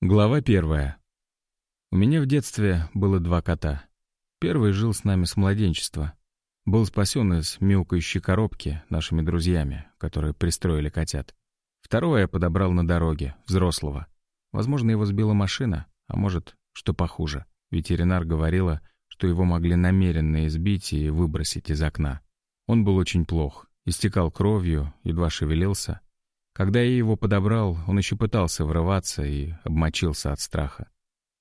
Глава первая. У меня в детстве было два кота. Первый жил с нами с младенчества. Был спасен из мяукающей коробки нашими друзьями, которые пристроили котят. Второго я подобрал на дороге, взрослого. Возможно, его сбила машина, а может, что похуже. Ветеринар говорила, что его могли намеренно избить и выбросить из окна. Он был очень плох, истекал кровью, едва шевелился — когда я его подобрал, он еще пытался врываться и обмочился от страха.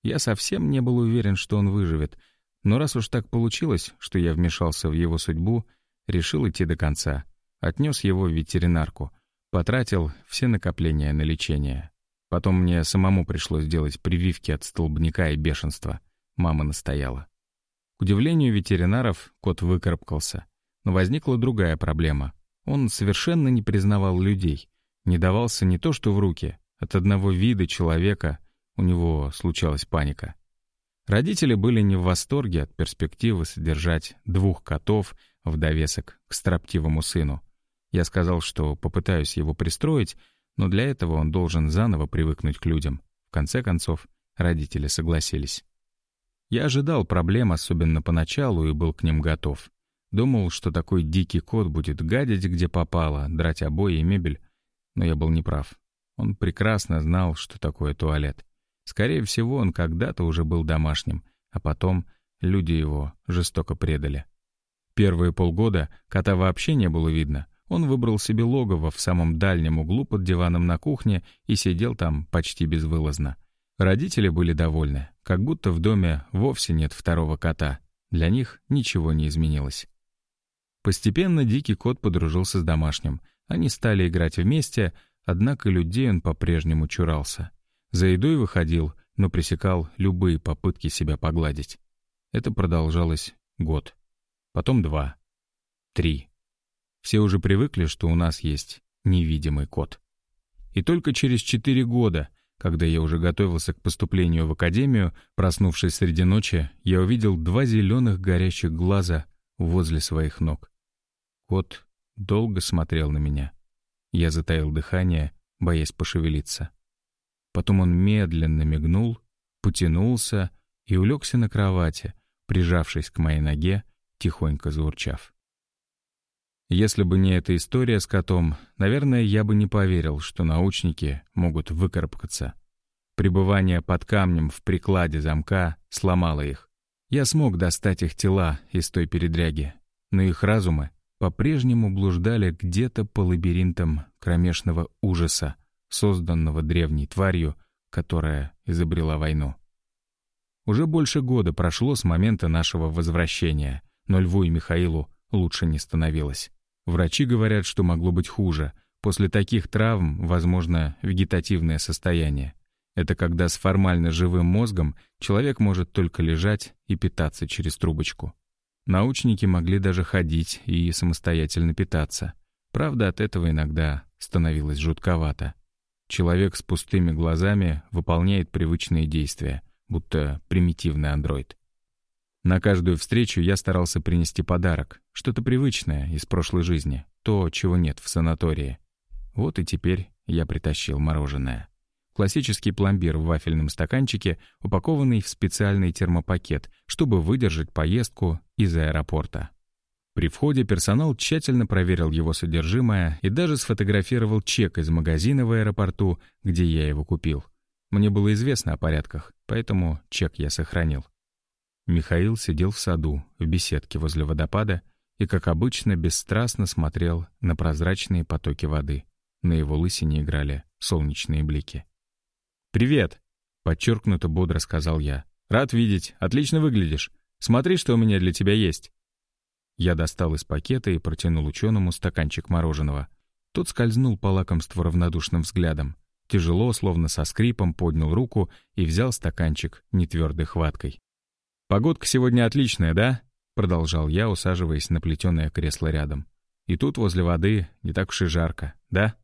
Я совсем не был уверен, что он выживет, но раз уж так получилось, что я вмешался в его судьбу, решил идти до конца. Отнес его в ветеринарку, потратил все накопления на лечение. Потом мне самому пришлось делать прививки от столбняка и бешенства. Мама настояла. К удивлению ветеринаров, кот выкарабкался. Но возникла другая проблема. Он совершенно не признавал людей — не давался не то что в руки, от одного вида человека у него случалась паника. Родители были не в восторге от перспективы содержать двух котов в довесок к строптивому сыну. Я сказал, что попытаюсь его пристроить, но для этого он должен заново привыкнуть к людям. В конце концов, родители согласились. Я ожидал проблем, особенно поначалу, и был к ним готов. Думал, что такой дикий кот будет гадить, где попало, драть обои и мебель, но я был неправ. Он прекрасно знал, что такое туалет. Скорее всего, он когда-то уже был домашним, а потом люди его жестоко предали. Первые полгода кота вообще не было видно. Он выбрал себе логово в самом дальнем углу под диваном на кухне и сидел там почти безвылазно. Родители были довольны, как будто в доме вовсе нет второго кота. Для них ничего не изменилось. Постепенно дикий кот подружился с домашним — они стали играть вместе, однако людей он по-прежнему чурался. За едой выходил, но пресекал любые попытки себя погладить. Это продолжалось год. Потом два. Три. Все уже привыкли, что у нас есть невидимый кот. И только через четыре года, когда я уже готовился к поступлению в академию, проснувшись среди ночи, я увидел два зеленых горящих глаза возле своих ног. Кот долго смотрел на меня. Я затаил дыхание, боясь пошевелиться. Потом он медленно мигнул, потянулся и улегся на кровати, прижавшись к моей ноге, тихонько заурчав. Если бы не эта история с котом, наверное, я бы не поверил, что научники могут выкарабкаться. Пребывание под камнем в прикладе замка сломало их. Я смог достать их тела из той передряги, но их разумы по-прежнему блуждали где-то по лабиринтам кромешного ужаса, созданного древней тварью, которая изобрела войну. Уже больше года прошло с момента нашего возвращения, но Льву и Михаилу лучше не становилось. Врачи говорят, что могло быть хуже. После таких травм возможно вегетативное состояние. Это когда с формально живым мозгом человек может только лежать и питаться через трубочку. Научники могли даже ходить и самостоятельно питаться. Правда, от этого иногда становилось жутковато. Человек с пустыми глазами выполняет привычные действия, будто примитивный андроид. На каждую встречу я старался принести подарок, что-то привычное из прошлой жизни, то, чего нет в санатории. Вот и теперь я притащил мороженое. Классический пломбир в вафельном стаканчике, упакованный в специальный термопакет, чтобы выдержать поездку из аэропорта. При входе персонал тщательно проверил его содержимое и даже сфотографировал чек из магазина в аэропорту, где я его купил. Мне было известно о порядках, поэтому чек я сохранил. Михаил сидел в саду, в беседке возле водопада, и, как обычно, бесстрастно смотрел на прозрачные потоки воды. На его лысине играли солнечные блики. «Привет!» — подчеркнуто бодро сказал я. «Рад видеть. Отлично выглядишь. Смотри, что у меня для тебя есть». Я достал из пакета и протянул ученому стаканчик мороженого. Тот скользнул по лакомству равнодушным взглядом. Тяжело, словно со скрипом, поднял руку и взял стаканчик нетвердой хваткой. «Погодка сегодня отличная, да?» — продолжал я, усаживаясь на плетеное кресло рядом. «И тут, возле воды, не так уж и жарко, да?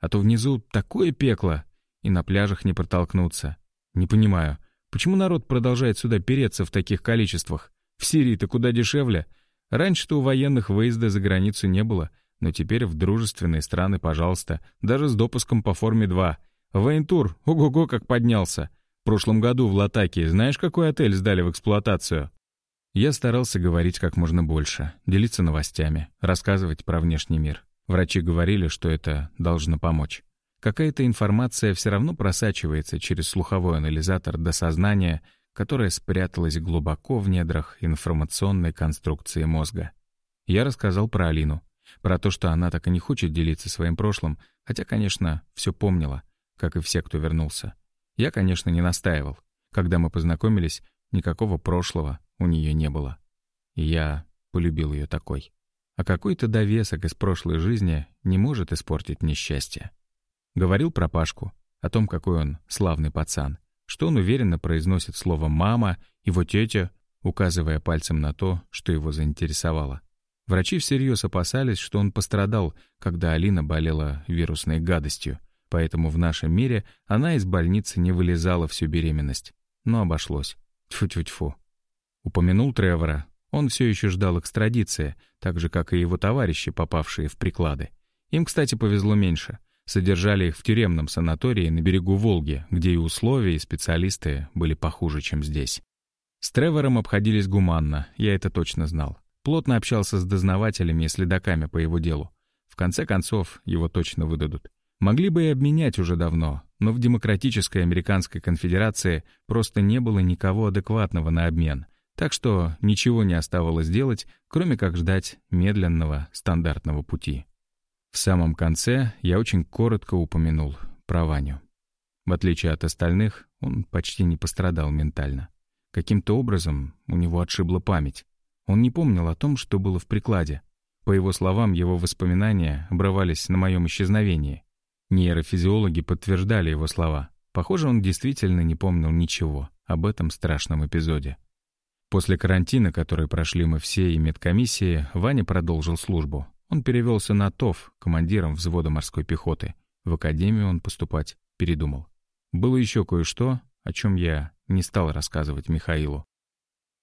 А то внизу такое пекло, и на пляжах не протолкнуться. Не понимаю, почему народ продолжает сюда переться в таких количествах? В Сирии-то куда дешевле. Раньше-то у военных выезда за границу не было, но теперь в дружественные страны, пожалуйста, даже с допуском по форме 2. Вейнтур, ого-го, как поднялся. В прошлом году в Латаке знаешь, какой отель сдали в эксплуатацию?» Я старался говорить как можно больше, делиться новостями, рассказывать про внешний мир. Врачи говорили, что это должно помочь. Какая-то информация все равно просачивается через слуховой анализатор до сознания, которое спряталось глубоко в недрах информационной конструкции мозга. Я рассказал про Алину, про то, что она так и не хочет делиться своим прошлым, хотя, конечно, все помнила, как и все, кто вернулся. Я, конечно, не настаивал. Когда мы познакомились, никакого прошлого у нее не было. И я полюбил ее такой. А какой-то довесок из прошлой жизни не может испортить мне счастье. Говорил про Пашку, о том, какой он славный пацан, что он уверенно произносит слово «мама», его тетя, указывая пальцем на то, что его заинтересовало. Врачи всерьез опасались, что он пострадал, когда Алина болела вирусной гадостью, поэтому в нашем мире она из больницы не вылезала всю беременность. Но обошлось. Тьфу-тьфу-тьфу. Упомянул Тревора, он все еще ждал экстрадиции, так же, как и его товарищи, попавшие в приклады. Им, кстати, повезло меньше. Содержали их в тюремном санатории на берегу Волги, где и условия, и специалисты были похуже, чем здесь. С Тревором обходились гуманно, я это точно знал. Плотно общался с дознавателями и следаками по его делу. В конце концов, его точно выдадут. Могли бы и обменять уже давно, но в демократической американской конфедерации просто не было никого адекватного на обмен — так что ничего не оставалось делать, кроме как ждать медленного стандартного пути. В самом конце я очень коротко упомянул про Ваню. В отличие от остальных, он почти не пострадал ментально. Каким-то образом у него отшибла память. Он не помнил о том, что было в прикладе. По его словам, его воспоминания обрывались на моем исчезновении. Нейрофизиологи подтверждали его слова. Похоже, он действительно не помнил ничего об этом страшном эпизоде. После карантина, который прошли мы все и медкомиссии, Ваня продолжил службу. Он перевелся на ТОВ, командиром взвода морской пехоты. В академию он поступать передумал. Было еще кое-что, о чем я не стал рассказывать Михаилу.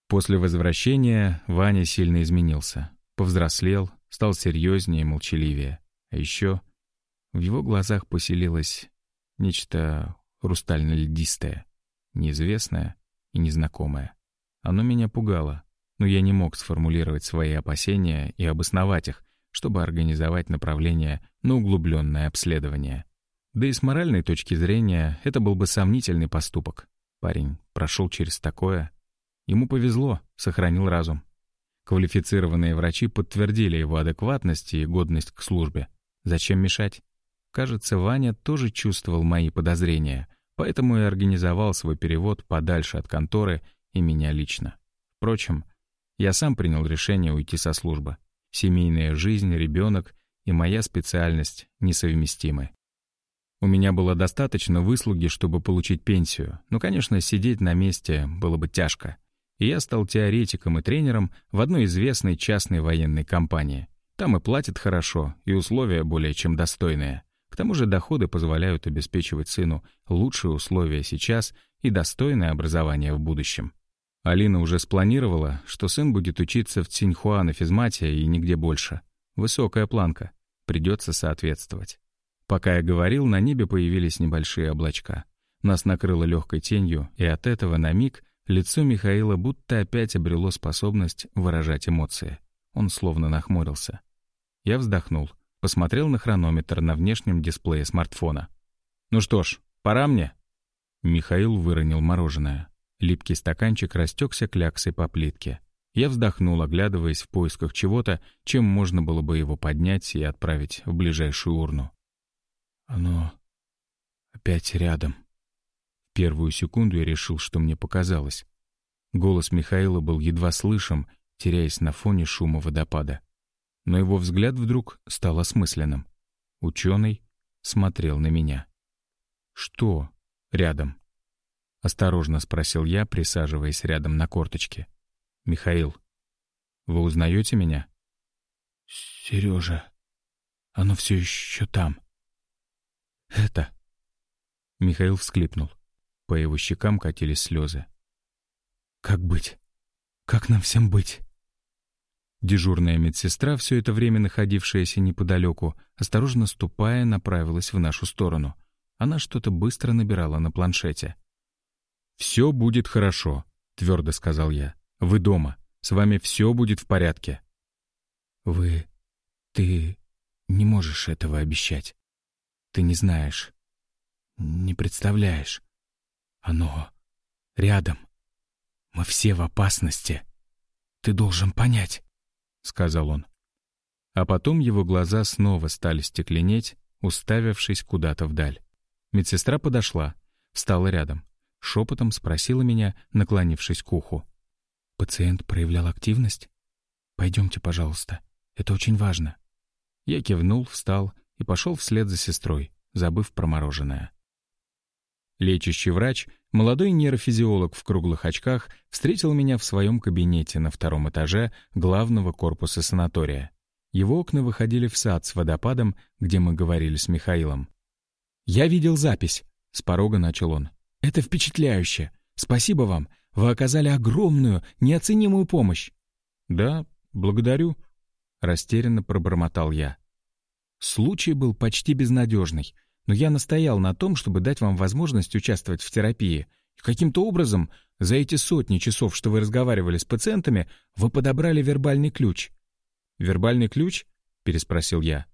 После возвращения Ваня сильно изменился. Повзрослел, стал серьезнее и молчаливее. А еще в его глазах поселилось нечто хрустально-льдистое, неизвестное и незнакомое. Оно меня пугало, но я не мог сформулировать свои опасения и обосновать их, чтобы организовать направление на углубленное обследование. Да и с моральной точки зрения это был бы сомнительный поступок. Парень прошел через такое. Ему повезло, сохранил разум. Квалифицированные врачи подтвердили его адекватность и годность к службе. Зачем мешать? Кажется, Ваня тоже чувствовал мои подозрения, поэтому и организовал свой перевод подальше от конторы и меня лично. Впрочем, я сам принял решение уйти со службы. Семейная жизнь, ребенок и моя специальность несовместимы. У меня было достаточно выслуги, чтобы получить пенсию, но, конечно, сидеть на месте было бы тяжко. И я стал теоретиком и тренером в одной известной частной военной компании. Там и платят хорошо, и условия более чем достойные. К тому же доходы позволяют обеспечивать сыну лучшие условия сейчас и достойное образование в будущем. Алина уже спланировала, что сын будет учиться в Циньхуа на физмате и нигде больше. Высокая планка. Придется соответствовать. Пока я говорил, на небе появились небольшие облачка. Нас накрыло легкой тенью, и от этого на миг лицо Михаила будто опять обрело способность выражать эмоции. Он словно нахмурился. Я вздохнул, посмотрел на хронометр на внешнем дисплее смартфона. «Ну что ж, пора мне?» Михаил выронил мороженое. Липкий стаканчик растекся кляксой по плитке. Я вздохнул, оглядываясь в поисках чего-то, чем можно было бы его поднять и отправить в ближайшую урну. Оно опять рядом. В первую секунду я решил, что мне показалось. Голос Михаила был едва слышим, теряясь на фоне шума водопада. Но его взгляд вдруг стал осмысленным. Ученый смотрел на меня. «Что рядом?» — осторожно спросил я, присаживаясь рядом на корточке. «Михаил, вы узнаете меня?» «Сережа, оно все еще там». «Это...» Михаил всклипнул. По его щекам катились слезы. «Как быть? Как нам всем быть?» Дежурная медсестра, все это время находившаяся неподалеку, осторожно ступая, направилась в нашу сторону. Она что-то быстро набирала на планшете. «Все будет хорошо», — твердо сказал я. «Вы дома. С вами все будет в порядке». «Вы... ты не можешь этого обещать. Ты не знаешь, не представляешь. Оно рядом. Мы все в опасности. Ты должен понять», — сказал он. А потом его глаза снова стали стекленеть, уставившись куда-то вдаль. Медсестра подошла, встала рядом, шепотом спросила меня, наклонившись к уху. «Пациент проявлял активность? Пойдемте, пожалуйста. Это очень важно». Я кивнул, встал и пошел вслед за сестрой, забыв про мороженое. Лечащий врач, молодой нейрофизиолог в круглых очках, встретил меня в своем кабинете на втором этаже главного корпуса санатория. Его окна выходили в сад с водопадом, где мы говорили с Михаилом. «Я видел запись», — с порога начал он. «Это впечатляюще. Спасибо вам. Вы оказали огромную, неоценимую помощь». «Да, благодарю», — растерянно пробормотал я. Случай был почти безнадежный, но я настоял на том, чтобы дать вам возможность участвовать в терапии. И каким-то образом за эти сотни часов, что вы разговаривали с пациентами, вы подобрали вербальный ключ. «Вербальный ключ?» — переспросил я.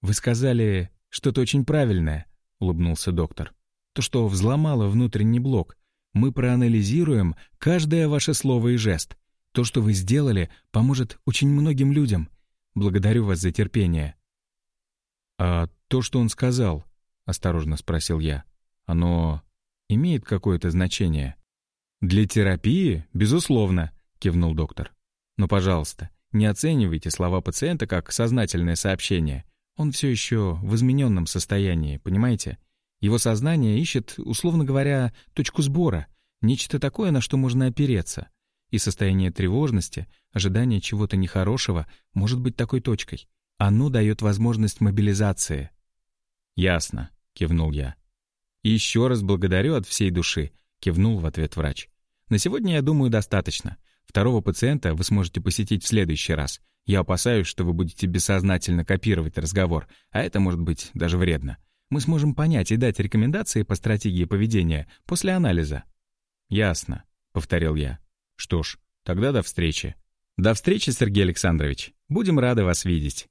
«Вы сказали что-то очень правильное», — улыбнулся доктор. «То, что взломало внутренний блок. Мы проанализируем каждое ваше слово и жест. То, что вы сделали, поможет очень многим людям. Благодарю вас за терпение». «А то, что он сказал?» — осторожно спросил я. «Оно имеет какое-то значение?» «Для терапии, безусловно», — кивнул доктор. «Но, пожалуйста, не оценивайте слова пациента как сознательное сообщение. Он все еще в измененном состоянии, понимаете? Его сознание ищет, условно говоря, точку сбора, нечто такое, на что можно опереться. И состояние тревожности, ожидание чего-то нехорошего может быть такой точкой. Оно дает возможность мобилизации. «Ясно», — кивнул я. «И еще раз благодарю от всей души», — кивнул в ответ врач. «На сегодня, я думаю, достаточно. Второго пациента вы сможете посетить в следующий раз. Я опасаюсь, что вы будете бессознательно копировать разговор, а это может быть даже вредно. Мы сможем понять и дать рекомендации по стратегии поведения после анализа». «Ясно», — повторил я. «Что ж, тогда до встречи». «До встречи, Сергей Александрович. Будем рады вас видеть».